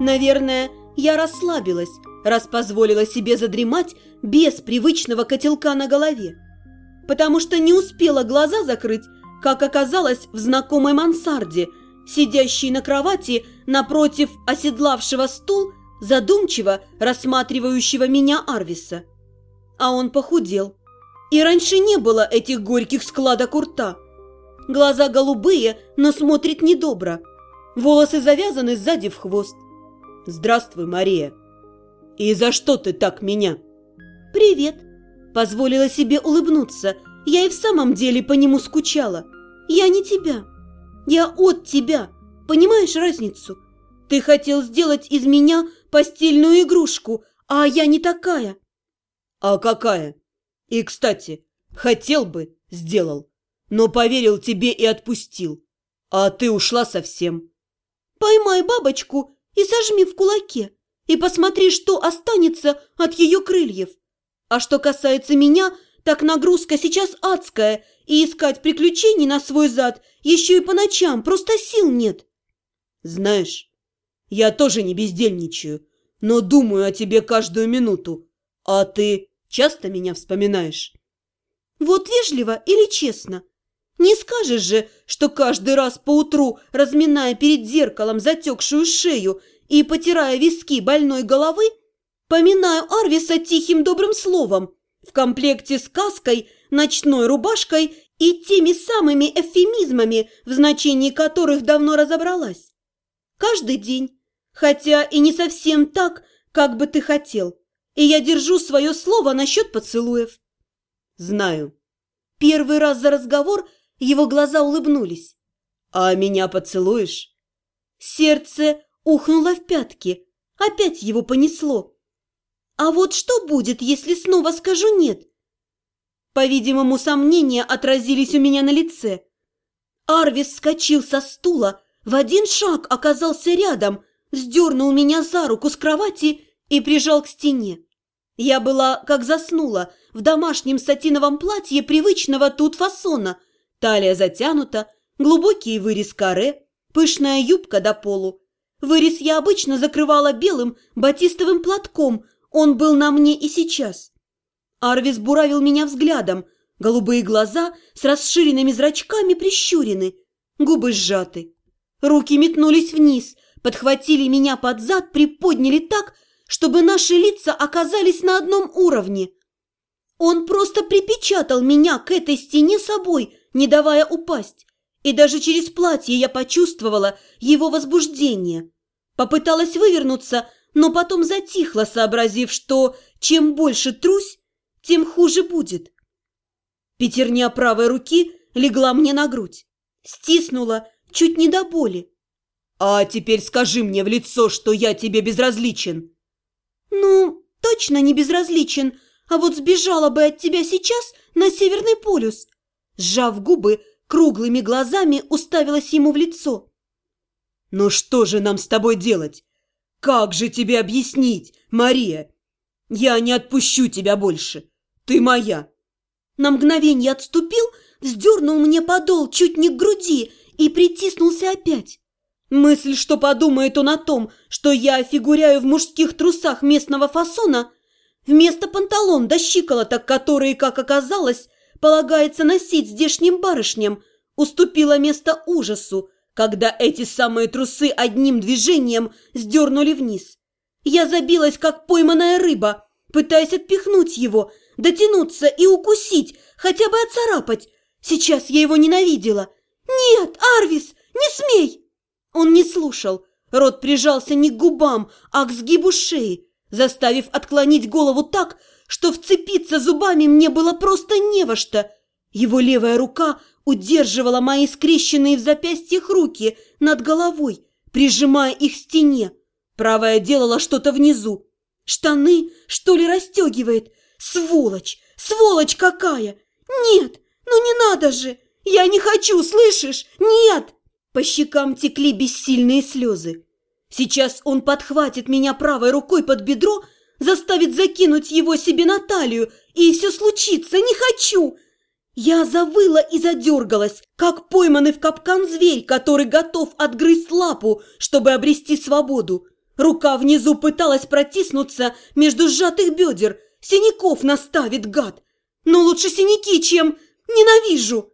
Наверное, я расслабилась, раз позволила себе задремать без привычного котелка на голове. Потому что не успела глаза закрыть, как оказалось в знакомой мансарде, сидящей на кровати напротив оседлавшего стул, задумчиво рассматривающего меня Арвиса. А он похудел. И раньше не было этих горьких складок у рта. Глаза голубые, но смотрит недобро. Волосы завязаны сзади в хвост. «Здравствуй, Мария!» «И за что ты так меня?» «Привет!» Позволила себе улыбнуться. Я и в самом деле по нему скучала. Я не тебя. Я от тебя. Понимаешь разницу? Ты хотел сделать из меня постельную игрушку, а я не такая. А какая? И, кстати, хотел бы, сделал, но поверил тебе и отпустил. А ты ушла совсем. Поймай бабочку и сожми в кулаке, и посмотри, что останется от ее крыльев. А что касается меня, так нагрузка сейчас адская, и искать приключений на свой зад еще и по ночам просто сил нет. Знаешь, я тоже не бездельничаю, но думаю о тебе каждую минуту. А ты часто меня вспоминаешь? Вот вежливо или честно? Не скажешь же, что каждый раз поутру, разминая перед зеркалом затекшую шею и потирая виски больной головы, поминаю Арвиса тихим добрым словом в комплекте с каской, ночной рубашкой и теми самыми эвфемизмами, в значении которых давно разобралась. Каждый день, хотя и не совсем так, как бы ты хотел, и я держу свое слово насчет поцелуев. Знаю. Первый раз за разговор его глаза улыбнулись. А меня поцелуешь? Сердце ухнуло в пятки, опять его понесло. А вот что будет, если снова скажу «нет»? По-видимому, сомнения отразились у меня на лице. Арвис вскочил со стула, в один шаг оказался рядом, сдернул меня за руку с кровати и прижал к стене. Я была, как заснула, в домашнем сатиновом платье привычного тут фасона. Талия затянута, глубокий вырез каре, пышная юбка до полу. Вырез я обычно закрывала белым батистовым платком, он был на мне и сейчас. Арвис буравил меня взглядом, голубые глаза с расширенными зрачками прищурены, губы сжаты. Руки метнулись вниз, подхватили меня под зад, приподняли так, чтобы наши лица оказались на одном уровне. Он просто припечатал меня к этой стене собой, не давая упасть. И даже через платье я почувствовала его возбуждение. Попыталась вывернуться, но потом затихла, сообразив, что чем больше трусь, тем хуже будет. Пятерня правой руки легла мне на грудь. Стиснула чуть не до боли. «А теперь скажи мне в лицо, что я тебе безразличен!» «Ну, точно не безразличен, а вот сбежала бы от тебя сейчас на Северный полюс!» Сжав губы, круглыми глазами уставилась ему в лицо. «Ну что же нам с тобой делать? Как же тебе объяснить, Мария? Я не отпущу тебя больше. Ты моя!» На мгновение отступил, вздернул мне подол чуть не к груди и притиснулся опять. Мысль, что подумает он о том, что я фигуряю в мужских трусах местного фасона, вместо панталон до щиколоток, которые, как оказалось, полагается носить здешним барышням, уступила место ужасу, когда эти самые трусы одним движением сдернули вниз. Я забилась, как пойманная рыба, пытаясь отпихнуть его, дотянуться и укусить, хотя бы оцарапать. Сейчас я его ненавидела. «Нет, Арвис, не смей!» Он не слушал. Рот прижался не к губам, а к сгибу шеи, заставив отклонить голову так, что вцепиться зубами мне было просто не во что. Его левая рука удерживала мои скрещенные в запястьях руки над головой, прижимая их к стене. Правая делала что-то внизу. Штаны, что ли, расстегивает? Сволочь! Сволочь какая! Нет, ну не надо же! Я не хочу, слышишь? Нет! По щекам текли бессильные слезы. Сейчас он подхватит меня правой рукой под бедро, заставит закинуть его себе на талию, и все случится. Не хочу! Я завыла и задергалась, как пойманный в капкан зверь, который готов отгрызть лапу, чтобы обрести свободу. Рука внизу пыталась протиснуться между сжатых бедер. Синяков наставит, гад. Но лучше синяки, чем... Ненавижу.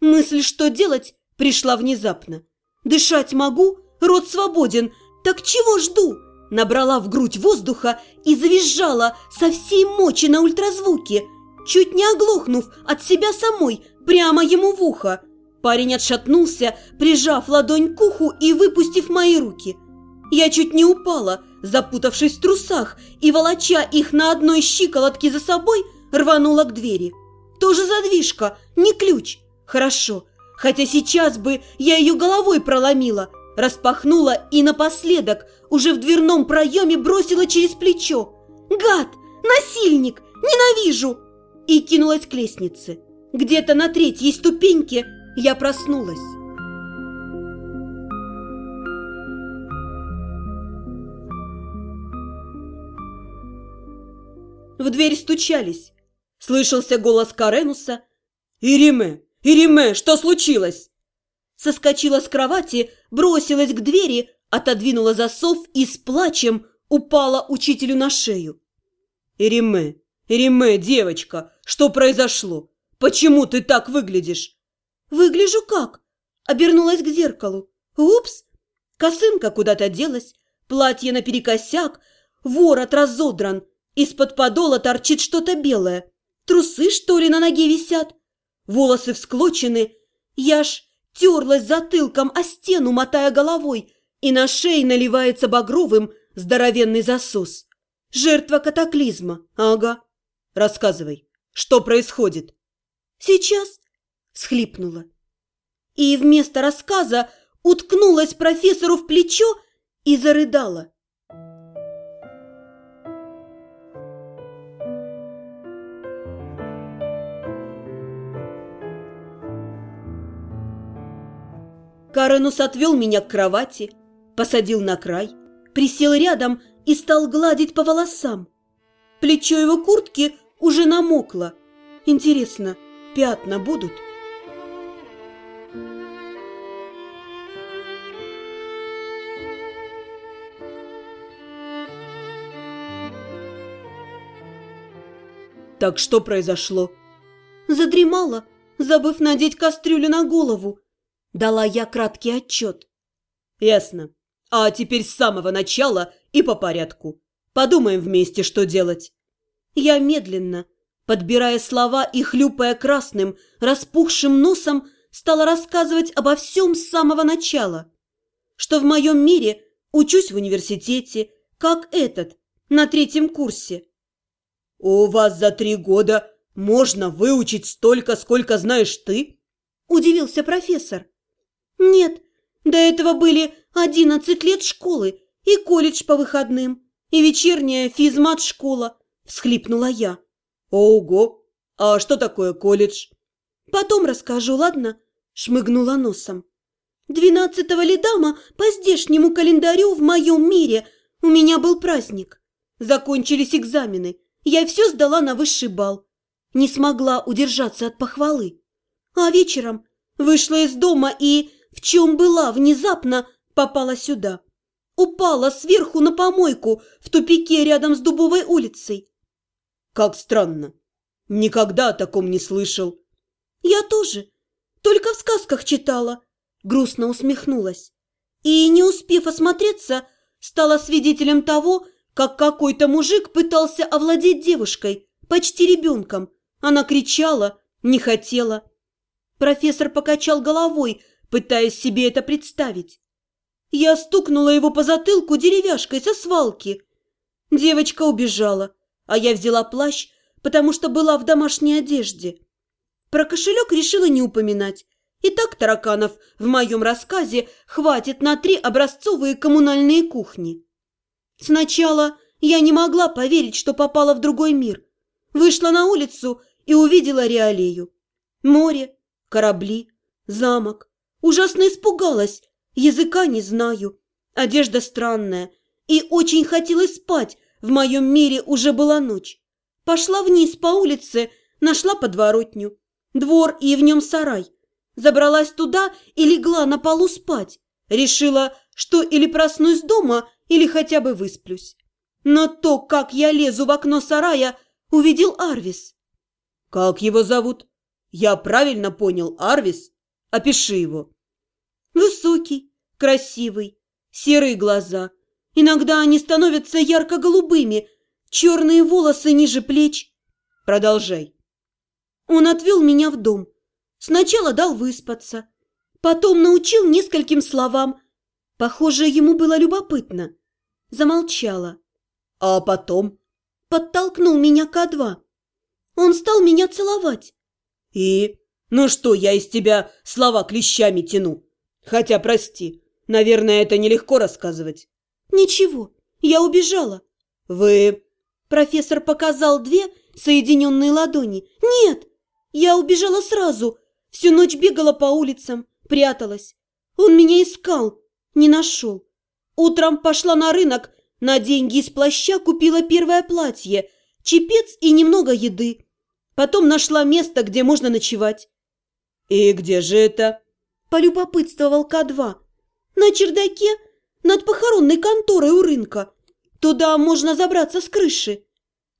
Мысль, что делать, пришла внезапно. Дышать могу, рот свободен. Так чего жду? Набрала в грудь воздуха и завизжала со всей мочи на ультразвуке, чуть не оглохнув от себя самой прямо ему в ухо. Парень отшатнулся, прижав ладонь к уху и выпустив мои руки. Я чуть не упала, запутавшись в трусах, и, волоча их на одной щиколотке за собой, рванула к двери. Тоже задвижка, не ключ. Хорошо, хотя сейчас бы я ее головой проломила, распахнула и напоследок уже в дверном проеме бросила через плечо. «Гад! Насильник! Ненавижу!» И кинулась к лестнице. Где-то на третьей ступеньке я проснулась. В дверь стучались. Слышался голос Каренуса. «Ириме! Ириме, что случилось?» Соскочила с кровати, бросилась к двери, отодвинула засов и с плачем упала учителю на шею. «Ириме, Ириме, девочка, что произошло? Почему ты так выглядишь?» «Выгляжу как?» Обернулась к зеркалу. «Упс!» Косынка куда-то делась, платье наперекосяк, ворот разодран, из-под подола торчит что-то белое. Трусы, что ли, на ноге висят? Волосы всклочены. Я ж терлась затылком о стену, мотая головой, и на шее наливается багровым здоровенный засос. Жертва катаклизма. Ага. Рассказывай, что происходит? Сейчас, схлипнула. И вместо рассказа уткнулась профессору в плечо и зарыдала. Каренус отвел меня к кровати, посадил на край, присел рядом и стал гладить по волосам. Плечо его куртки уже намокло. Интересно, пятна будут? Так что произошло? Задремала, забыв надеть кастрюлю на голову. Дала я краткий отчет. Ясно. А теперь с самого начала и по порядку. Подумаем вместе, что делать. Я медленно, подбирая слова и хлюпая красным, распухшим носом, стала рассказывать обо всем с самого начала. Что в моем мире учусь в университете, как этот, на третьем курсе. «У вас за три года можно выучить столько, сколько знаешь ты?» – удивился профессор. «Нет, до этого были одиннадцать лет школы и колледж по выходным, и вечерняя физмат-школа», – всхлипнула я. «Ого! А что такое колледж?» «Потом расскажу, ладно?» – шмыгнула носом. «Двенадцатого ледама по здешнему календарю в моем мире у меня был праздник. Закончились экзамены, я все сдала на высший бал. Не смогла удержаться от похвалы. А вечером вышла из дома и в чем была внезапно, попала сюда. Упала сверху на помойку в тупике рядом с Дубовой улицей. Как странно. Никогда о таком не слышал. Я тоже. Только в сказках читала. Грустно усмехнулась. И, не успев осмотреться, стала свидетелем того, как какой-то мужик пытался овладеть девушкой, почти ребенком. Она кричала, не хотела. Профессор покачал головой, пытаясь себе это представить. Я стукнула его по затылку деревяшкой со свалки. Девочка убежала, а я взяла плащ, потому что была в домашней одежде. Про кошелек решила не упоминать. И так тараканов в моем рассказе хватит на три образцовые коммунальные кухни. Сначала я не могла поверить, что попала в другой мир. Вышла на улицу и увидела реалию. Море, корабли, замок, Ужасно испугалась, языка не знаю, одежда странная, и очень хотелось спать, в моем мире уже была ночь. Пошла вниз по улице, нашла подворотню, двор и в нем сарай. Забралась туда и легла на полу спать. Решила, что или проснусь дома, или хотя бы высплюсь. Но то, как я лезу в окно сарая, увидел Арвис. «Как его зовут?» «Я правильно понял, Арвис? Опиши его». «Высокий, красивый, серые глаза. Иногда они становятся ярко-голубыми, черные волосы ниже плеч. Продолжай». Он отвел меня в дом. Сначала дал выспаться, потом научил нескольким словам. Похоже, ему было любопытно. Замолчала. А потом? Подтолкнул меня ко два. Он стал меня целовать. И? Ну что, я из тебя слова клещами тяну? Хотя, прости, наверное, это нелегко рассказывать. Ничего, я убежала. Вы... Профессор показал две соединенные ладони. Нет, я убежала сразу. Всю ночь бегала по улицам, пряталась. Он меня искал, не нашел. Утром пошла на рынок, на деньги из плаща купила первое платье, чепец и немного еды. Потом нашла место, где можно ночевать. «И где же это?» – полюбопытствовал К2. «На чердаке, над похоронной конторой у рынка. Туда можно забраться с крыши».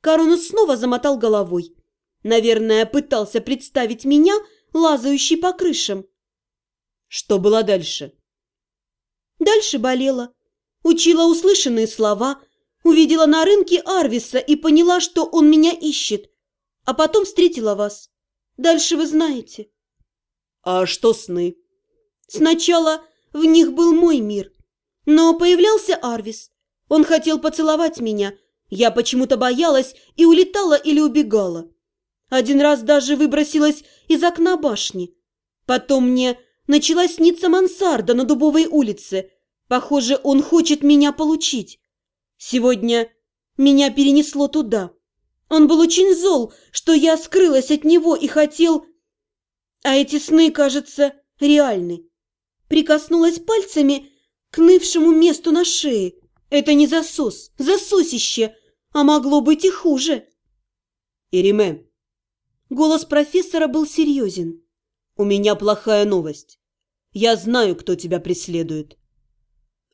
Коронус снова замотал головой. Наверное, пытался представить меня, лазающей по крышам. Что было дальше? Дальше болела. Учила услышанные слова, увидела на рынке Арвиса и поняла, что он меня ищет а потом встретила вас. Дальше вы знаете. А что сны? Сначала в них был мой мир, но появлялся Арвис. Он хотел поцеловать меня. Я почему-то боялась и улетала или убегала. Один раз даже выбросилась из окна башни. Потом мне начала сниться мансарда на Дубовой улице. Похоже, он хочет меня получить. Сегодня меня перенесло туда. Он был очень зол, что я скрылась от него и хотел... А эти сны, кажется, реальны. Прикоснулась пальцами к нывшему месту на шее. Это не засос, засосище, а могло быть и хуже. Ириме. Голос профессора был серьезен. У меня плохая новость. Я знаю, кто тебя преследует.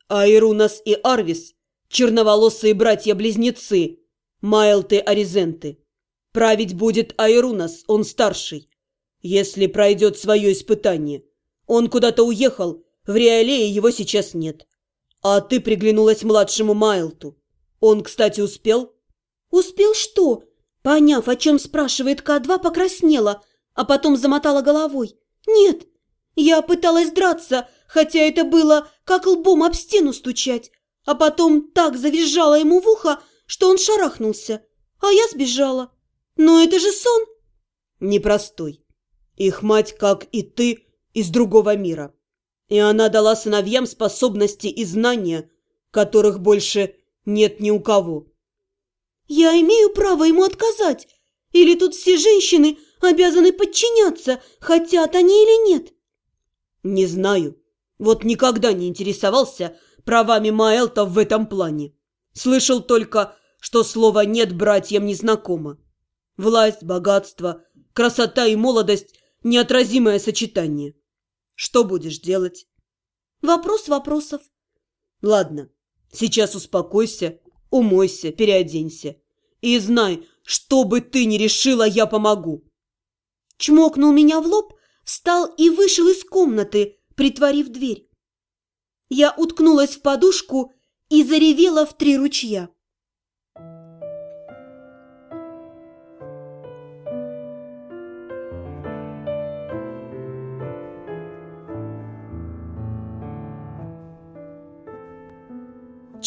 Айрунас и Арвис – черноволосые братья-близнецы – Майлты Аризенты. Править будет Айрунас, он старший. Если пройдет свое испытание. Он куда-то уехал, в Реалее его сейчас нет. А ты приглянулась младшему Майлту. Он, кстати, успел? Успел что? Поняв, о чем спрашивает К2, покраснела, а потом замотала головой. Нет, я пыталась драться, хотя это было как лбом об стену стучать, а потом так завизжала ему в ухо, что он шарахнулся, а я сбежала. Но это же сон. Непростой. Их мать, как и ты, из другого мира. И она дала сыновьям способности и знания, которых больше нет ни у кого. Я имею право ему отказать? Или тут все женщины обязаны подчиняться, хотят они или нет? Не знаю. Вот никогда не интересовался правами Маэлта в этом плане. Слышал только, что слово «нет» братьям не знакомо. Власть, богатство, красота и молодость – неотразимое сочетание. Что будешь делать? Вопрос вопросов. Ладно, сейчас успокойся, умойся, переоденься. И знай, что бы ты ни решила, я помогу. Чмокнул меня в лоб, встал и вышел из комнаты, притворив дверь. Я уткнулась в подушку и заревела в три ручья.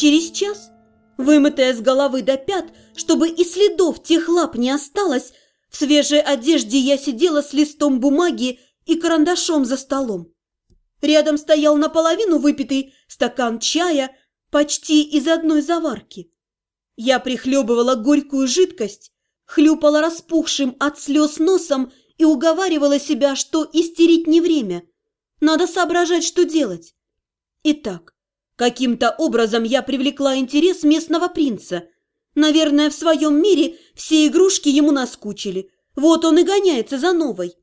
Через час, вымытая с головы до пят, чтобы и следов тех лап не осталось, в свежей одежде я сидела с листом бумаги и карандашом за столом. Рядом стоял наполовину выпитый стакан чая, почти из одной заварки. Я прихлебывала горькую жидкость, хлюпала распухшим от слез носом и уговаривала себя, что истерить не время. Надо соображать, что делать. Итак, Каким-то образом я привлекла интерес местного принца. Наверное, в своем мире все игрушки ему наскучили. Вот он и гоняется за новой.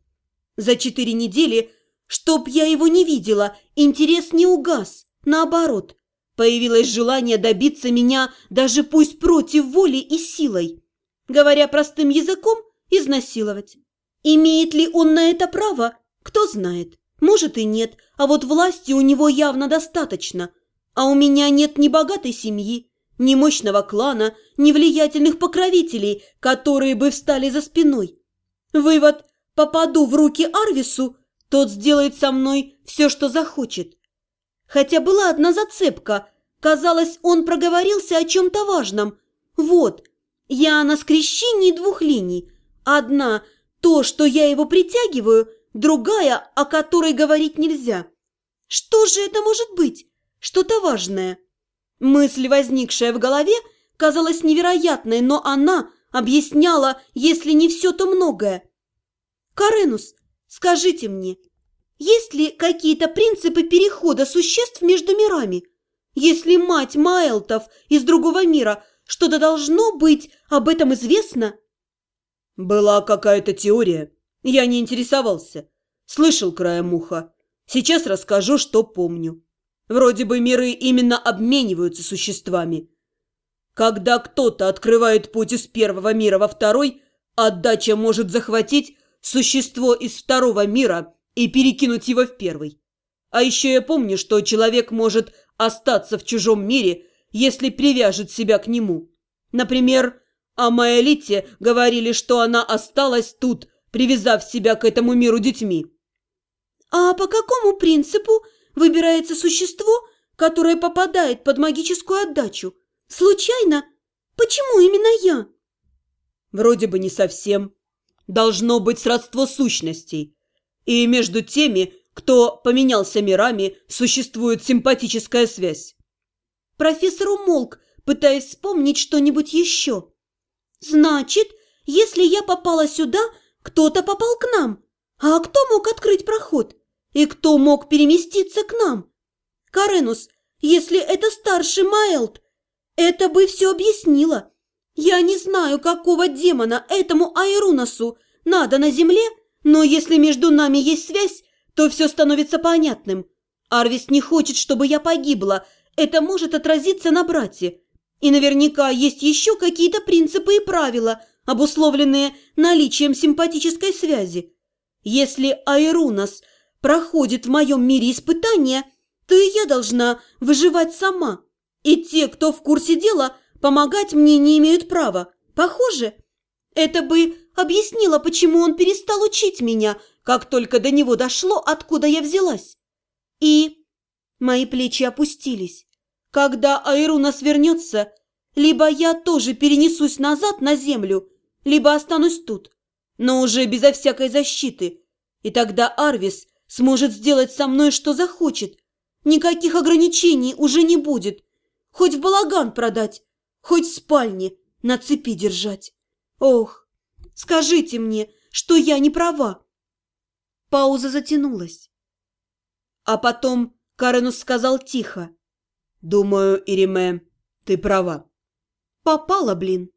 За четыре недели, чтоб я его не видела, интерес не угас. Наоборот, Появилось желание добиться меня даже пусть против воли и силой. Говоря простым языком, изнасиловать. Имеет ли он на это право, кто знает. Может и нет, а вот власти у него явно достаточно. А у меня нет ни богатой семьи, ни мощного клана, ни влиятельных покровителей, которые бы встали за спиной. Вывод – попаду в руки Арвису, тот сделает со мной все, что захочет. Хотя была одна зацепка. Казалось, он проговорился о чем-то важном. Вот, я на скрещении двух линий. Одна – то, что я его притягиваю, другая, о которой говорить нельзя. Что же это может быть? Что-то важное. Мысль, возникшая в голове, казалась невероятной, но она объясняла, если не все, то многое. «Каренус, скажите мне, есть ли какие-то принципы перехода существ между мирами? Если мать Майлтов из другого мира, что-то должно быть об этом известно?» «Была какая-то теория. Я не интересовался. Слышал краем уха. Сейчас расскажу, что помню. Вроде бы миры именно обмениваются существами. Когда кто-то открывает путь из первого мира во второй, отдача может захватить существо из второго мира и перекинуть его в первый. А еще я помню, что человек может остаться в чужом мире, если привяжет себя к нему. Например, о Маэлите говорили, что она осталась тут, привязав себя к этому миру детьми. А по какому принципу выбирается существо, которое попадает под магическую отдачу? Случайно? Почему именно я? Вроде бы не совсем. Должно быть сродство сущностей. И между теми, кто поменялся мирами, существует симпатическая связь. Профессор умолк, пытаясь вспомнить что-нибудь еще. Значит, если я попала сюда, кто-то попал к нам. А кто мог открыть проход? И кто мог переместиться к нам? Каренус, если это старший Майлд, это бы все объяснило. Я не знаю, какого демона этому Айрунасу надо на земле, но если между нами есть связь, то все становится понятным. Арвис не хочет, чтобы я погибла. Это может отразиться на брате. И наверняка есть еще какие-то принципы и правила, обусловленные наличием симпатической связи. Если Айрунас проходит в моем мире испытания, то и я должна выживать сама. И те, кто в курсе дела, помогать мне не имеют права. Похоже, это бы объяснило, почему он перестал учить меня, как только до него дошло, откуда я взялась. И мои плечи опустились. Когда Айрунас вернется, либо я тоже перенесусь назад на землю, либо останусь тут, но уже безо всякой защиты. И тогда Арвис сможет сделать со мной, что захочет. Никаких ограничений уже не будет. Хоть в балаган продать, хоть в спальне на цепи держать. Ох, скажите мне, что я не права. Пауза затянулась. А потом Каренус сказал тихо. «Думаю, Ириме, ты права». «Попала, блин».